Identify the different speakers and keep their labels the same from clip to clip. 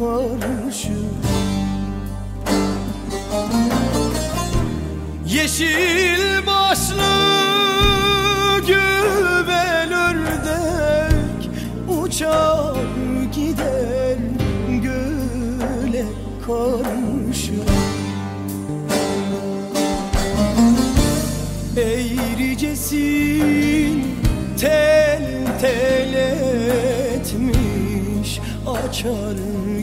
Speaker 1: karşı Yeşil başlı güven ördek Uçar gider göle karşı Eğricesi Açar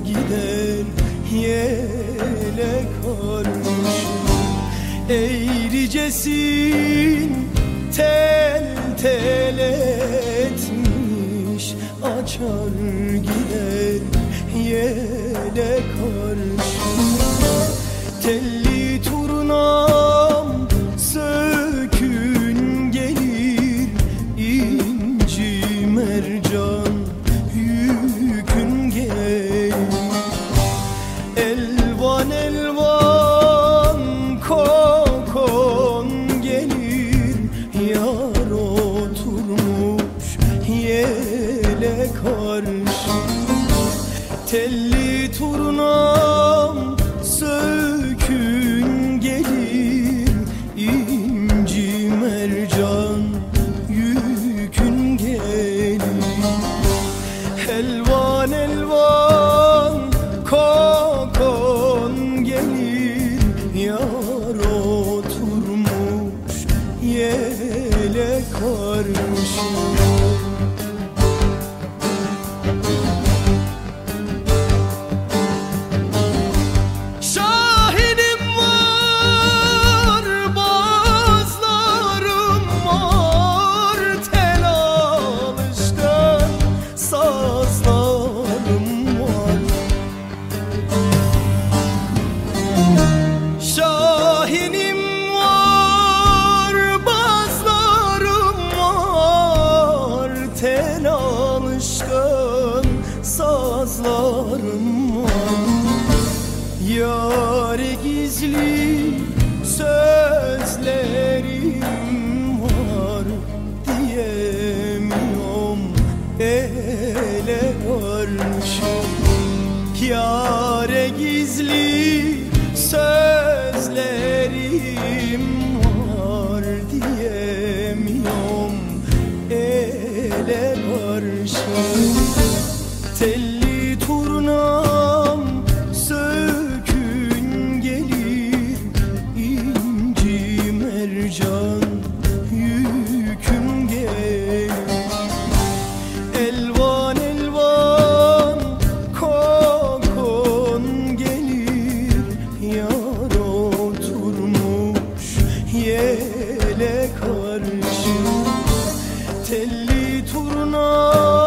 Speaker 1: gider yele karşı. Eğricesin tel tel etmiş Açar gider yele karşı. Telli turnam Telli turnam sökün gelir inci mercan yükün gelir. Elvan elvan kokon gelir Yar oturmuş yele karşı sazlarım var. Yare gizli sözlerim Telli